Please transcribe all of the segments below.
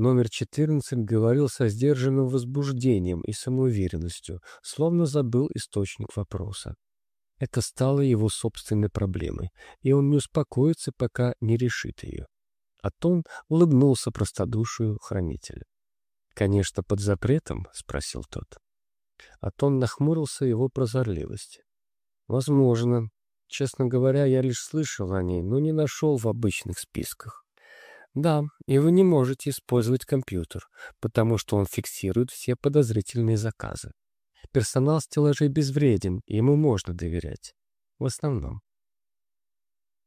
Номер 14 говорил со сдержанным возбуждением и самоуверенностью, словно забыл источник вопроса. Это стало его собственной проблемой, и он не успокоится, пока не решит ее. Атон улыбнулся простодушию хранителя. «Конечно, под запретом?» — спросил тот. Атон нахмурился его прозорливости. «Возможно. Честно говоря, я лишь слышал о ней, но не нашел в обычных списках. Да, и вы не можете использовать компьютер, потому что он фиксирует все подозрительные заказы. Персонал стеллажей безвреден, ему можно доверять. В основном.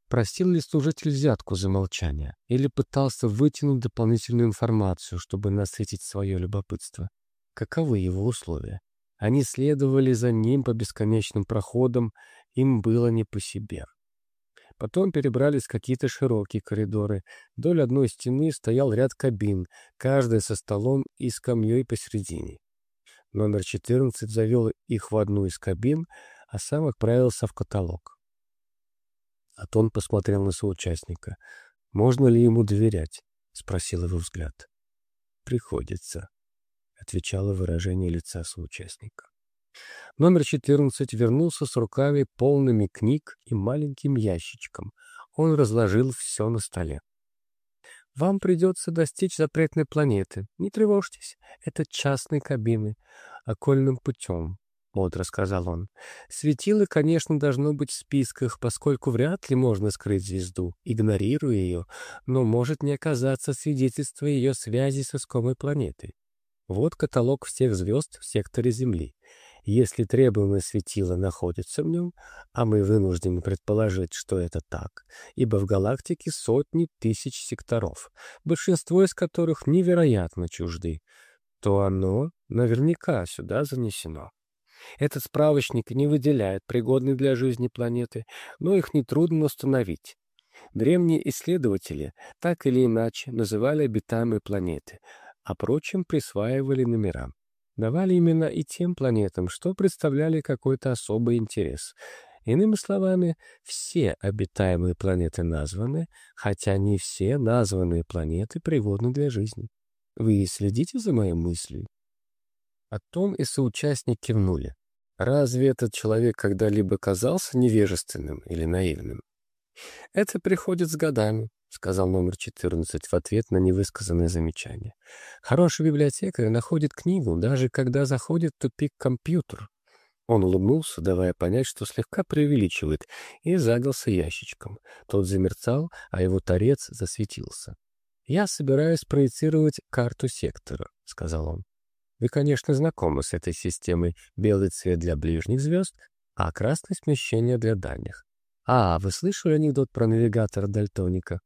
Просил ли служитель взятку за молчание или пытался вытянуть дополнительную информацию, чтобы насытить свое любопытство? Каковы его условия? Они следовали за ним по бесконечным проходам, им было не по себе. Потом перебрались какие-то широкие коридоры. Вдоль одной стены стоял ряд кабин, каждая со столом и скамьей посередине. Номер 14 завел их в одну из кабин, а сам отправился в каталог. Атон посмотрел на соучастника. «Можно ли ему доверять?» — спросил его взгляд. «Приходится», — отвечало выражение лица соучастника. Номер 14 вернулся с руками полными книг и маленьким ящичком. Он разложил все на столе. Вам придется достичь запретной планеты. Не тревожьтесь, это частные кабины, окольным путем, — бодро сказал он. Светило, конечно, должно быть в списках, поскольку вряд ли можно скрыть звезду, игнорируя ее, но может не оказаться свидетельство ее связи с искомой планетой. Вот каталог всех звезд в секторе Земли. Если требуемое светило находится в нем, а мы вынуждены предположить, что это так, ибо в галактике сотни тысяч секторов, большинство из которых невероятно чужды, то оно наверняка сюда занесено. Этот справочник не выделяет пригодные для жизни планеты, но их нетрудно установить. Древние исследователи так или иначе называли обитаемые планеты, а прочим присваивали номера давали именно и тем планетам, что представляли какой-то особый интерес. Иными словами, все обитаемые планеты названы, хотя не все названные планеты пригодны для жизни. Вы следите за моей мыслью? Атом и соучастник кивнули. Разве этот человек когда-либо казался невежественным или наивным? Это приходит с годами, — сказал номер 14 в ответ на невысказанное замечание. «Хороший библиотекарь находит книгу, даже когда заходит в тупик компьютер». Он улыбнулся, давая понять, что слегка преувеличивает, и задался ящичком. Тот замерцал, а его торец засветился. «Я собираюсь проецировать карту сектора», — сказал он. «Вы, конечно, знакомы с этой системой. Белый цвет для ближних звезд, а красное смещение для дальних. А, вы слышали анекдот про навигатора Дальтоника?»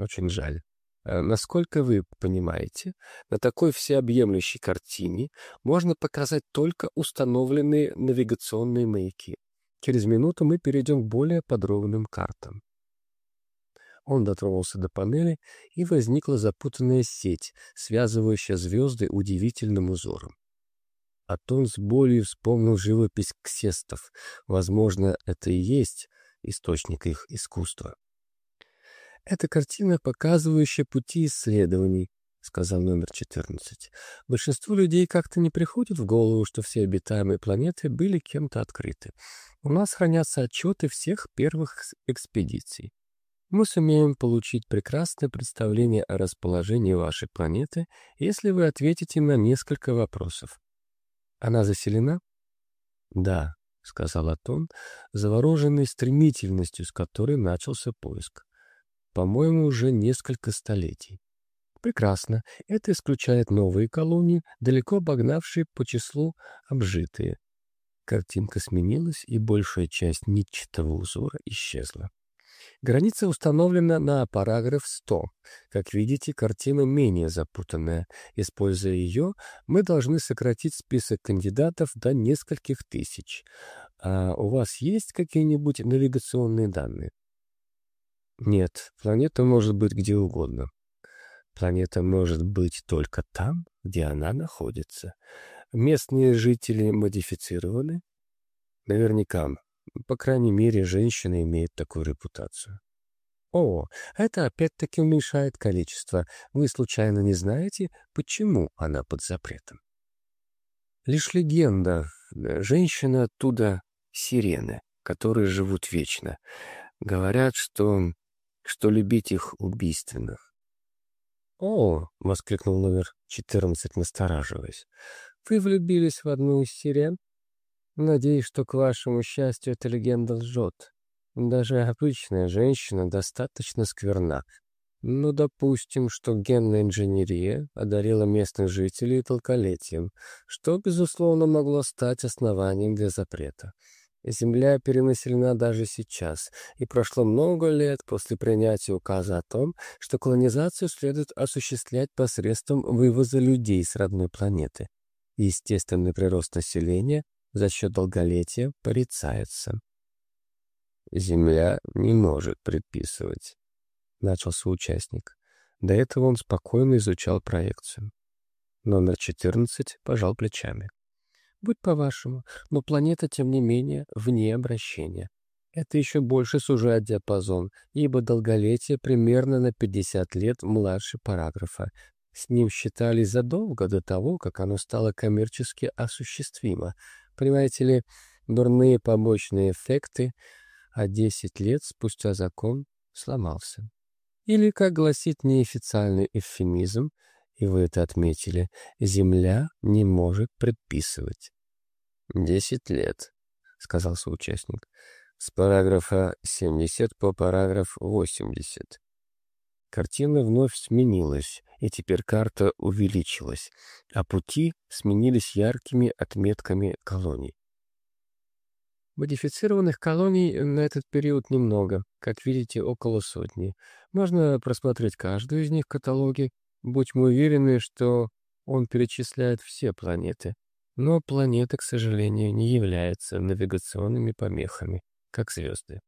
Очень жаль. Э, насколько вы понимаете, на такой всеобъемлющей картине можно показать только установленные навигационные маяки. Через минуту мы перейдем к более подробным картам. Он дотронулся до панели, и возникла запутанная сеть, связывающая звезды удивительным узором. Атон с болью вспомнил живопись ксестов. Возможно, это и есть источник их искусства. Это картина, показывающая пути исследований, — сказал номер 14. Большинству людей как-то не приходит в голову, что все обитаемые планеты были кем-то открыты. У нас хранятся отчеты всех первых экспедиций. Мы сумеем получить прекрасное представление о расположении вашей планеты, если вы ответите на несколько вопросов. Она заселена? Да, — сказал Атон, завороженный стремительностью, с которой начался поиск по-моему, уже несколько столетий. Прекрасно, это исключает новые колонии, далеко обогнавшие по числу обжитые. Картинка сменилась, и большая часть нитчатого узора исчезла. Граница установлена на параграф 100. Как видите, картина менее запутанная. Используя ее, мы должны сократить список кандидатов до нескольких тысяч. А у вас есть какие-нибудь навигационные данные? Нет, планета может быть где угодно. Планета может быть только там, где она находится. Местные жители модифицированы? Наверняка. По крайней мере, женщина имеет такую репутацию. О, это опять-таки уменьшает количество. Вы случайно не знаете, почему она под запретом? Лишь легенда. Женщина оттуда — сирены, которые живут вечно. Говорят, что... что любить их убийственных. «О!» — воскликнул номер 14, настораживаясь. «Вы влюбились в одну из сирен? Надеюсь, что к вашему счастью эта легенда лжет. Даже обычная женщина достаточно скверна. Ну, допустим, что генная инженерия одарила местных жителей толколетием, что, безусловно, могло стать основанием для запрета. Земля перенаселена даже сейчас, и прошло много лет после принятия указа о том, что колонизацию следует осуществлять посредством вывоза людей с родной планеты. Естественный прирост населения за счет долголетия порицается. «Земля не может предписывать», — начался участник. До этого он спокойно изучал проекцию. Номер 14 пожал плечами. «Будь по-вашему, но планета, тем не менее, вне обращения. Это еще больше сужает диапазон, ибо долголетие примерно на 50 лет младше параграфа. С ним считались задолго до того, как оно стало коммерчески осуществимо. Понимаете ли, дурные побочные эффекты — а десять лет спустя закон сломался. Или, как гласит неофициальный эвфемизм, и вы это отметили, земля не может предписывать. «Десять лет», — сказал соучастник, — «с параграфа 70 по параграф 80». Картина вновь сменилась, и теперь карта увеличилась, а пути сменились яркими отметками колоний. Модифицированных колоний на этот период немного, как видите, около сотни. Можно просмотреть каждую из них в каталоге. Будь мы уверены, что он перечисляет все планеты. Но планеты, к сожалению, не являются навигационными помехами, как звезды.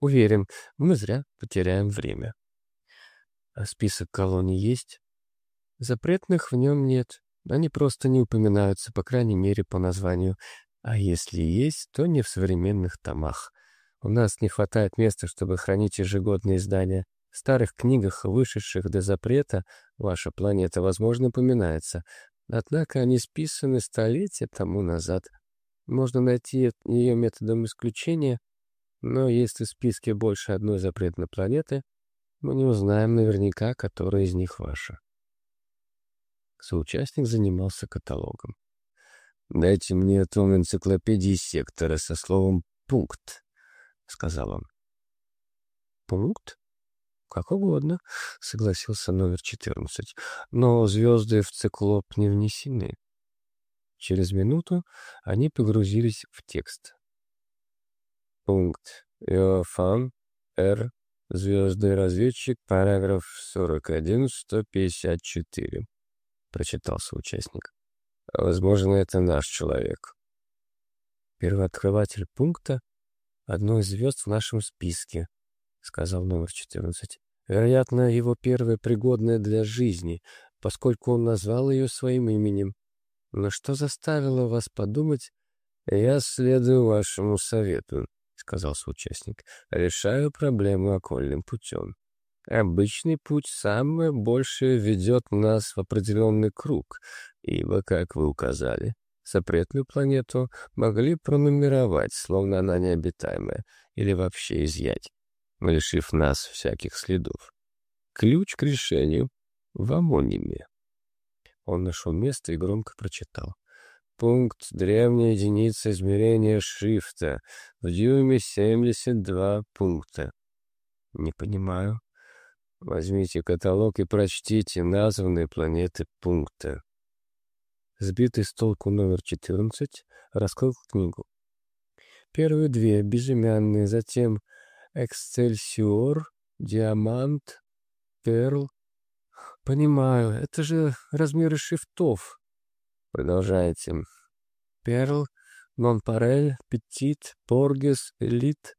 Уверен, мы зря потеряем время. А список колоний есть? Запретных в нем нет. Они просто не упоминаются, по крайней мере, по названию. А если есть, то не в современных томах. У нас не хватает места, чтобы хранить ежегодные издания. В старых книгах, вышедших до запрета, ваша планета, возможно, упоминается. Однако они списаны столетия тому назад. Можно найти ее методом исключения, но если в списке больше одной запретной планеты, мы не узнаем наверняка, которая из них ваша. Соучастник занимался каталогом. «Дайте мне том энциклопедии сектора со словом «пункт», — сказал он. «Пункт? Как угодно», — согласился номер 14. «Но звезды в циклоп не внесены». Через минуту они погрузились в текст. Пункт. Иофан, Р. Звездный разведчик, параграф 41-154. Прочитался участник. Возможно, это наш человек. Первооткрыватель пункта — одной из звезд в нашем списке, — сказал номер 14. Вероятно, его первая пригодная для жизни, поскольку он назвал ее своим именем. Но что заставило вас подумать? Я следую вашему совету, — сказал соучастник. Решаю проблему окольным путем. Обычный путь самое большее ведет нас в определенный круг, ибо, как вы указали, запретную планету могли пронумеровать, словно она необитаемая, или вообще изъять, лишив нас всяких следов. Ключ к решению в амониме. Он нашел место и громко прочитал. Пункт древняя единица измерения шрифта. В дюйме 72 пункта. Не понимаю. Возьмите каталог и прочтите названные планеты пункта. Сбитый с толку номер 14 раскрыл книгу. Первые две безымянные, затем «Эксцельсиор», «Диамант», «Перл». Понимаю, это же размеры шрифтов. Продолжайте. «Перл», «Нонпарель», «Петит», «Поргес», «Элит».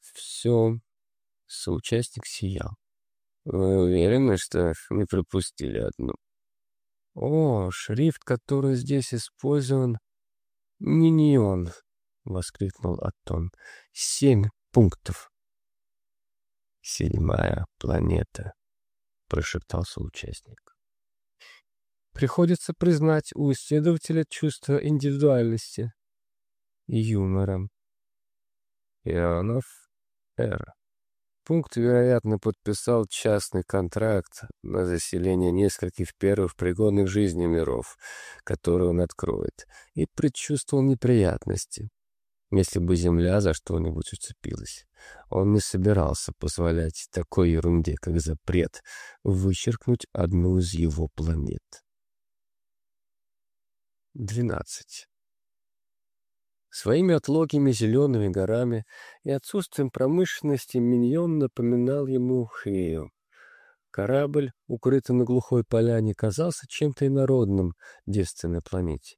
Все. Соучастник сиял. Вы уверены, что не пропустили одну? О, шрифт, который здесь использован, не неон, воскликнул Аттон. Семь пунктов. Седьмая планета, прошептал соучастник. Приходится признать у исследователя чувство индивидуальности и юмора. Ионов Р. Пункт, вероятно, подписал частный контракт на заселение нескольких первых пригодных жизни миров, которые он откроет, и предчувствовал неприятности, если бы Земля за что-нибудь уцепилась. Он не собирался позволять такой ерунде, как запрет, вычеркнуть одну из его планет. 12. Своими отлогими зелеными горами и отсутствием промышленности Миньон напоминал ему Хею. Корабль, укрытый на глухой поляне, казался чем-то инородным девственной планете.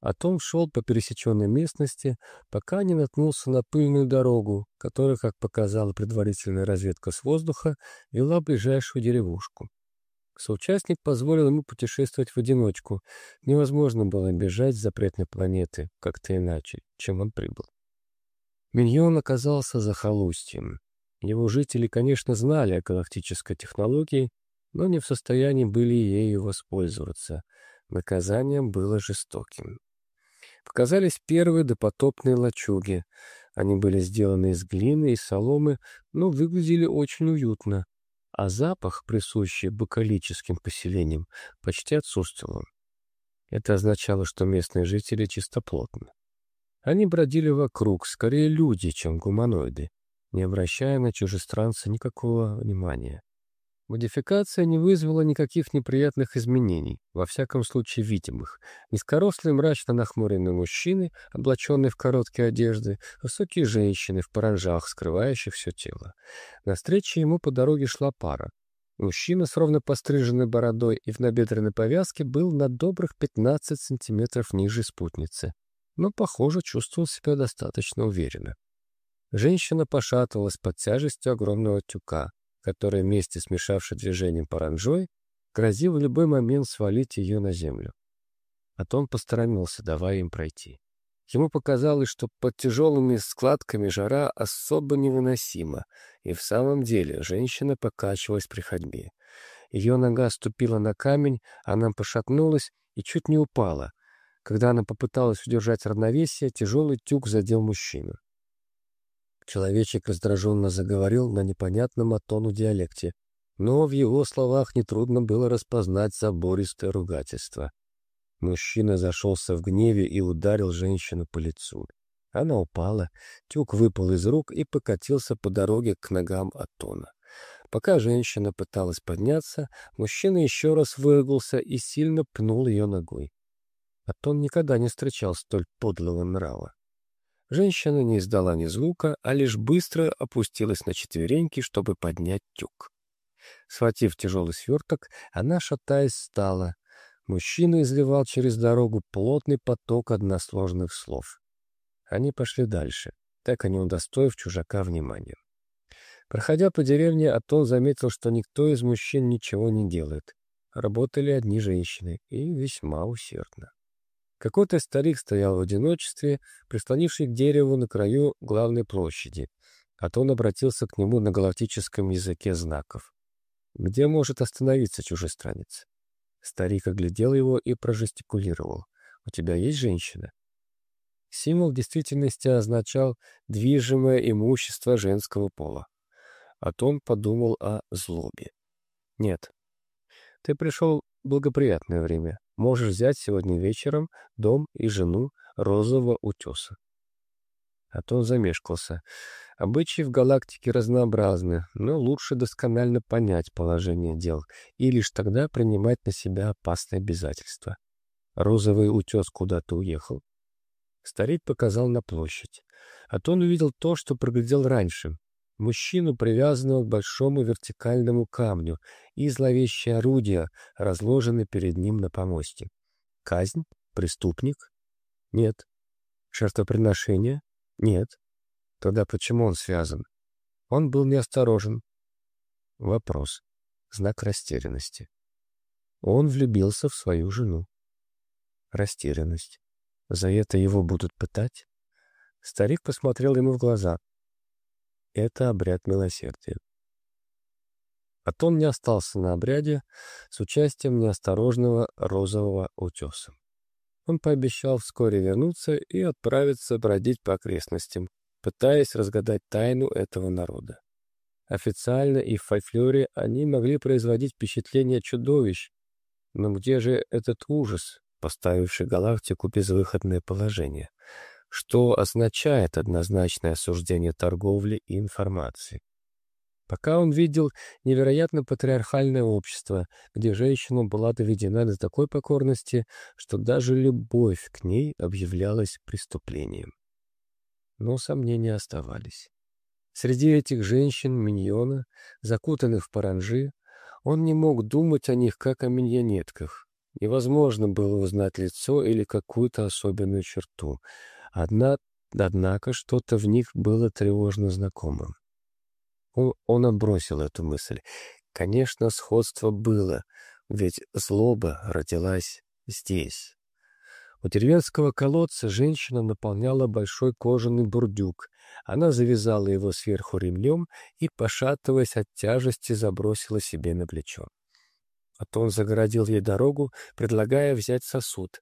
А Том шел по пересеченной местности, пока не наткнулся на пыльную дорогу, которая, как показала предварительная разведка с воздуха, вела ближайшую деревушку. Соучастник позволил ему путешествовать в одиночку. Невозможно было бежать с запретной планеты как-то иначе, чем он прибыл. Миньон оказался захолустьем. Его жители, конечно, знали о галактической технологии, но не в состоянии были ею воспользоваться. Наказание было жестоким. Показались первые допотопные лачуги. Они были сделаны из глины и соломы, но выглядели очень уютно, а запах, присущий букалическим поселениям, почти отсутствовал. Это означало, что местные жители чистоплотны. Они бродили вокруг, скорее люди, чем гуманоиды, не обращая на чужестранца никакого внимания. Модификация не вызвала никаких неприятных изменений, во всяком случае видимых. Низкорослые мрачно нахмуренные мужчины, облаченные в короткие одежды, высокие женщины в паранжах, скрывающих все тело. На встрече ему по дороге шла пара. Мужчина с ровно постриженной бородой и в набедренной повязке был на добрых 15 сантиметров ниже спутницы, но, похоже, чувствовал себя достаточно уверенно. Женщина пошатывалась под тяжестью огромного тюка который вместе с мешавшей движением паранжой грозил в любой момент свалить ее на землю. А то он посторонился, давая им пройти. Ему показалось, что под тяжелыми складками жара особо невыносима, и в самом деле женщина покачивалась при ходьбе. Ее нога ступила на камень, она пошатнулась и чуть не упала. Когда она попыталась удержать равновесие, тяжелый тюк задел мужчину. Человечек раздраженно заговорил на непонятном атону диалекте, но в его словах нетрудно было распознать забористое ругательство. Мужчина зашелся в гневе и ударил женщину по лицу. Она упала, тюк выпал из рук и покатился по дороге к ногам Атона. Пока женщина пыталась подняться, мужчина еще раз выругался и сильно пнул ее ногой. Атон никогда не встречал столь подлого нрава. Женщина не издала ни звука, а лишь быстро опустилась на четвереньки, чтобы поднять тюк. Схватив тяжелый сверток, она, шатаясь, встала. Мужчина изливал через дорогу плотный поток односложных слов. Они пошли дальше, так и не удостоив чужака внимания. Проходя по деревне, Атон заметил, что никто из мужчин ничего не делает. Работали одни женщины, и весьма усердно. Какой-то старик стоял в одиночестве, прислонивший к дереву на краю главной площади. А то он обратился к нему на галактическом языке знаков. Где может остановиться чужестранец? Старик оглядел его и прожестикулировал. «У тебя есть женщина?» Символ в действительности означал движимое имущество женского пола. А Том подумал о злобе. «Нет. Ты пришел в благоприятное время. Можешь взять сегодня вечером дом и жену розового утеса. А то он замешкался. Обычаи в галактике разнообразны, но лучше досконально понять положение дел и лишь тогда принимать на себя опасные обязательства. Розовый утес куда-то уехал. Старик показал на площадь. А то он увидел то, что проглядел раньше. Мужчину, привязанного к большому вертикальному камню, и зловещее орудие, разложенное перед ним на помосте. Казнь? Преступник? Нет. Жертвоприношение? Нет. Тогда почему он связан? Он был неосторожен. Вопрос. Знак растерянности. Он влюбился в свою жену. Растерянность. За это его будут пытать? Старик посмотрел ему в глаза. Это обряд милосердия. Атон не остался на обряде с участием неосторожного розового утеса. Он пообещал вскоре вернуться и отправиться бродить по окрестностям, пытаясь разгадать тайну этого народа. Официально и в фольклоре они могли производить впечатление чудовищ, но где же этот ужас, поставивший галактику в безвыходное положение? Что означает однозначное осуждение торговли и информации? Пока он видел невероятно патриархальное общество, где женщина была доведена до такой покорности, что даже любовь к ней объявлялась преступлением. Но сомнения оставались. Среди этих женщин-миньона, закутанных в паранжи, он не мог думать о них как о миньонетках. Невозможно было узнать лицо или какую-то особенную черту. Одна, однако что-то в них было тревожно знакомым. Он, он отбросил эту мысль. Конечно, сходство было, ведь злоба родилась здесь. У деревенского колодца женщина наполняла большой кожаный бурдюк. Она завязала его сверху ремнем и, пошатываясь от тяжести, забросила себе на плечо. А то он загородил ей дорогу, предлагая взять сосуд.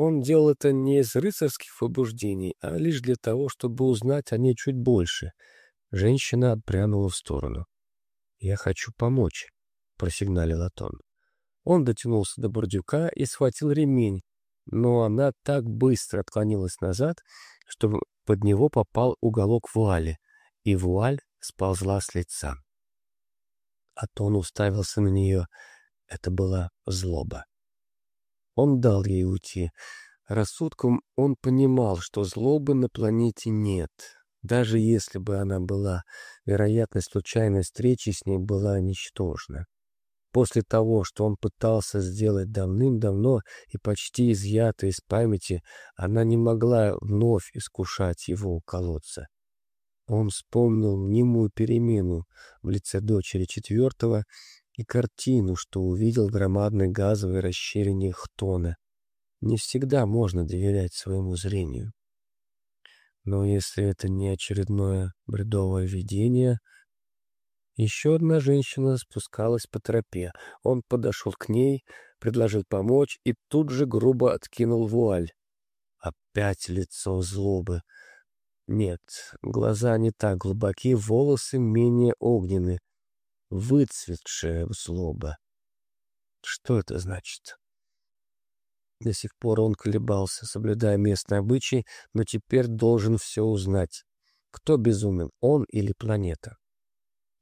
Он делал это не из рыцарских побуждений, а лишь для того, чтобы узнать о ней чуть больше — Женщина отпрянула в сторону. «Я хочу помочь», — просигналил Атон. Он дотянулся до бурдюка и схватил ремень, но она так быстро отклонилась назад, что под него попал уголок вуали, и вуаль сползла с лица. Атон уставился на нее. Это была злоба. Он дал ей уйти. Рассудком он понимал, что злобы на планете нет, даже если бы она была, вероятность случайной встречи с ней была ничтожна. После того, что он пытался сделать давным-давно и почти изъято из памяти, она не могла вновь искушать его у колодца. Он вспомнил мнимую перемену в лице дочери четвертого и картину, что увидел громадной газовой расщелине Хтона. Не всегда можно доверять своему зрению. Но если это не очередное бредовое видение... Еще одна женщина спускалась по тропе. Он подошел к ней, предложил помочь и тут же грубо откинул вуаль. Опять лицо злобы. Нет, глаза не так глубоки, волосы менее огненны. Выцветшая злоба. Что это значит? До сих пор он колебался, соблюдая местные обычаи, но теперь должен все узнать. Кто безумен, он или планета?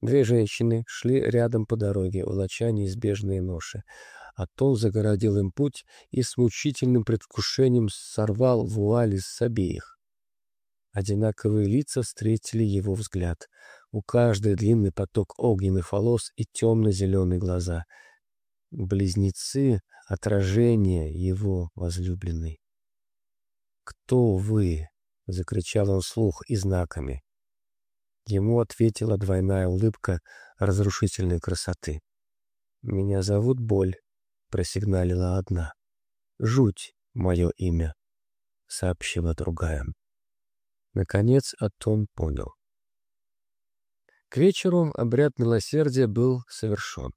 Две женщины шли рядом по дороге, волоча неизбежные ноши. А Тон загородил им путь и с мучительным предвкушением сорвал вуали с обеих. Одинаковые лица встретили его взгляд. У каждой длинный поток огненных волос и темно-зеленые глаза. Близнецы отражение его возлюбленной. «Кто вы?» — закричал он вслух и знаками. Ему ответила двойная улыбка разрушительной красоты. «Меня зовут Боль», — просигналила одна. «Жуть — мое имя», — сообщила другая. Наконец Атон понял. К вечеру обряд милосердия был совершен.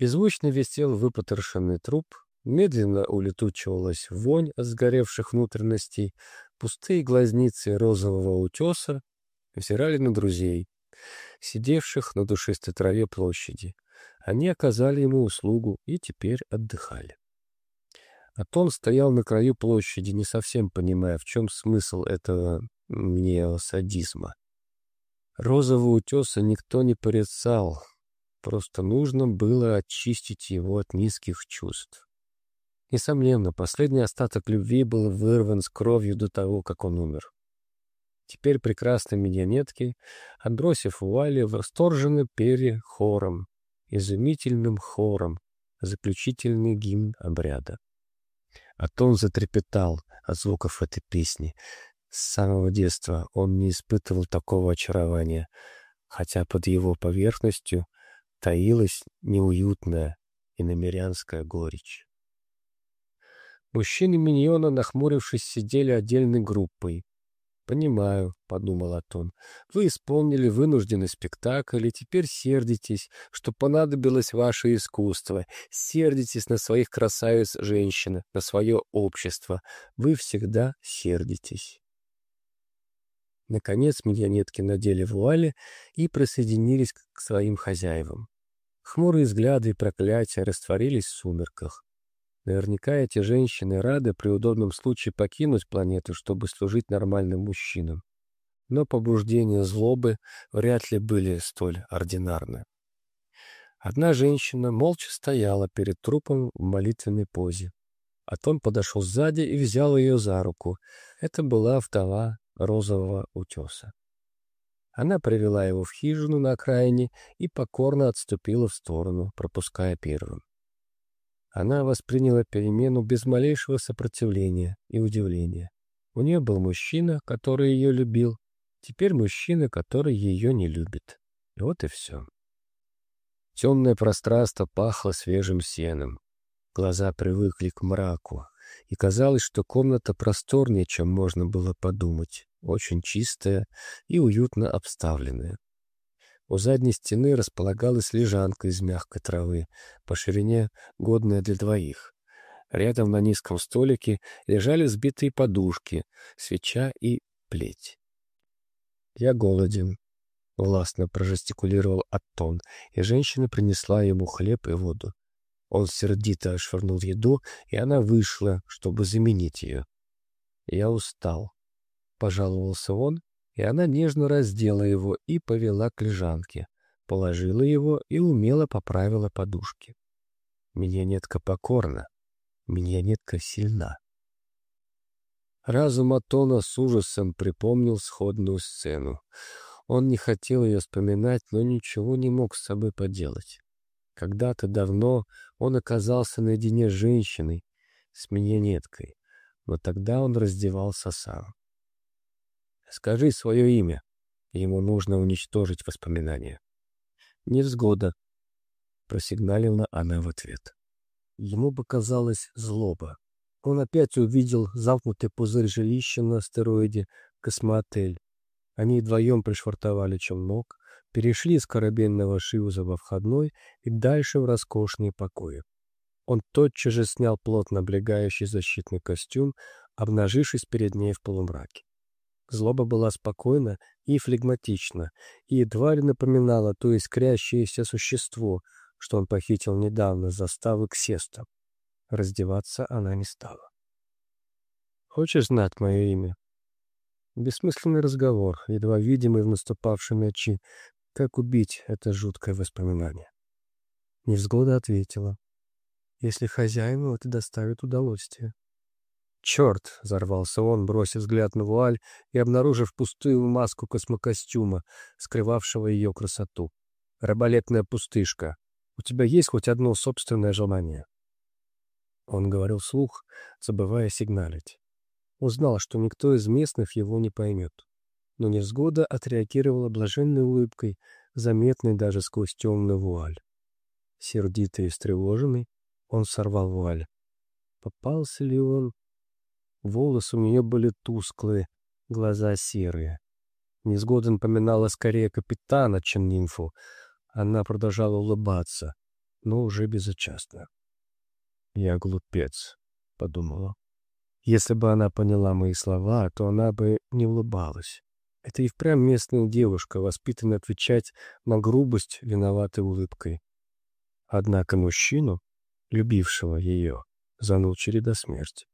Беззвучно висел выпотрошенный труп, медленно улетучивалась вонь от сгоревших внутренностей, пустые глазницы розового утеса взирали на друзей, сидевших на душистой траве площади. Они оказали ему услугу и теперь отдыхали. Атон стоял на краю площади, не совсем понимая, в чем смысл этого неосадизма. Розового утеса никто не порицал, Просто нужно было очистить его от низких чувств. Несомненно, последний остаток любви был вырван с кровью до того, как он умер. Теперь прекрасные миньонетки, отбросив вуали, восторженно пели хором, изумительным хором, заключительный гимн обряда. А тон затрепетал от звуков этой песни. С самого детства он не испытывал такого очарования, хотя под его поверхностью — таилась неуютная иномерянская горечь. Мужчины миньона, нахмурившись, сидели отдельной группой. «Понимаю», — подумал Атон. «Вы исполнили вынужденный спектакль и теперь сердитесь, что понадобилось ваше искусство. Сердитесь на своих красавиц-женщин, на свое общество. Вы всегда сердитесь». Наконец миньонетки надели вуали и присоединились к своим хозяевам. Хмурые взгляды и проклятия растворились в сумерках. Наверняка эти женщины рады при удобном случае покинуть планету, чтобы служить нормальным мужчинам. Но побуждения злобы вряд ли были столь ординарны. Одна женщина молча стояла перед трупом в молитвенной позе. А Том подошел сзади и взял ее за руку. Это была вдова розового утеса. Она привела его в хижину на окраине и покорно отступила в сторону, пропуская первым. Она восприняла перемену без малейшего сопротивления и удивления. У нее был мужчина, который ее любил, теперь мужчина, который ее не любит. И вот и все. Темное пространство пахло свежим сеном. Глаза привыкли к мраку, и казалось, что комната просторнее, чем можно было подумать, очень чистая и уютно обставленная. У задней стены располагалась лежанка из мягкой травы, по ширине годная для двоих. Рядом на низком столике лежали сбитые подушки, свеча и плеть. «Я голоден», — властно прожестикулировал Аттон, и женщина принесла ему хлеб и воду. Он сердито швырнул еду, и она вышла, чтобы заменить ее. «Я устал», — пожаловался он, и она нежно раздела его и повела к лежанке, положила его и умело поправила подушки. Миньонетка покорна, миньонетка сильна. Разум Атона с ужасом припомнил сходную сцену. Он не хотел ее вспоминать, но ничего не мог с собой поделать. Когда-то давно он оказался наедине с женщиной, с миньонеткой, но тогда он раздевался сам. Скажи свое имя. Ему нужно уничтожить воспоминания. Невзгода. Просигналила она в ответ. Ему показалась злоба. Он опять увидел замкнутый пузырь жилища на астероиде «Космоотель». Они вдвоем пришвартовали челнок, перешли из корабельного шлюза во входной и дальше в роскошные покои. Он тотчас же снял плотно облегающий защитный костюм, обнажившись перед ней в полумраке. Злоба была спокойна и флегматична, и едва ли напоминала то искрящееся существо, что он похитил недавно с заставы к сестам. Раздеваться она не стала. «Хочешь знать мое имя?» Бессмысленный разговор, едва видимый в наступавшей ночи. Как убить это жуткое воспоминание? Невзгода ответила. «Если хозяину это доставит удовольствие». «Черт!» — взорвался он, бросив взгляд на вуаль и обнаружив пустую маску космокостюма, скрывавшего ее красоту. «Раболепная пустышка. У тебя есть хоть одно собственное желание?» Он говорил вслух, забывая сигналить. Узнал, что никто из местных его не поймет. Но невзгода отреагировала блаженной улыбкой, заметной даже сквозь темную вуаль. Сердитый и встревоженный, он сорвал вуаль. Попался ли он Волосы у нее были тусклые, глаза серые. Несгода напоминала скорее капитана, чем нимфу. Она продолжала улыбаться, но уже безучастно. «Я глупец», — подумала. Если бы она поняла мои слова, то она бы не улыбалась. Это и впрямь местная девушка, воспитанная отвечать на грубость виноватой улыбкой. Однако мужчину, любившего ее, занул череда смерть.